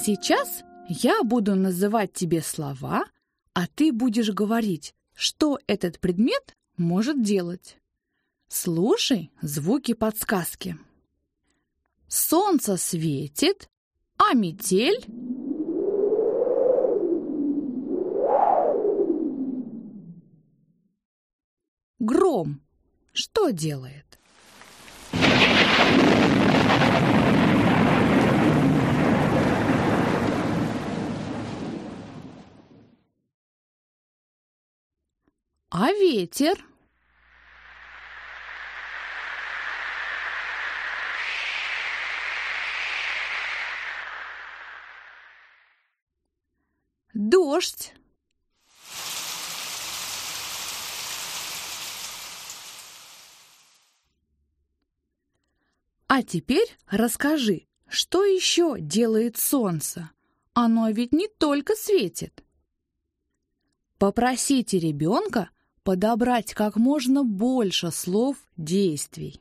Сейчас я буду называть тебе слова, а ты будешь говорить, что этот предмет может делать. Слушай звуки подсказки. Солнце светит, а метель... Гром что делает? А ветер? Дождь. А теперь расскажи, что еще делает солнце? Оно ведь не только светит. Попросите ребенка подобрать как можно больше слов действий.